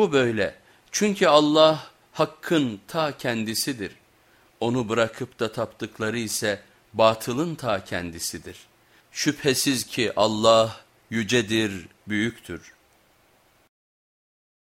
Bu böyle çünkü Allah hakkın ta kendisidir. Onu bırakıp da taptıkları ise batılın ta kendisidir. Şüphesiz ki Allah yücedir, büyüktür.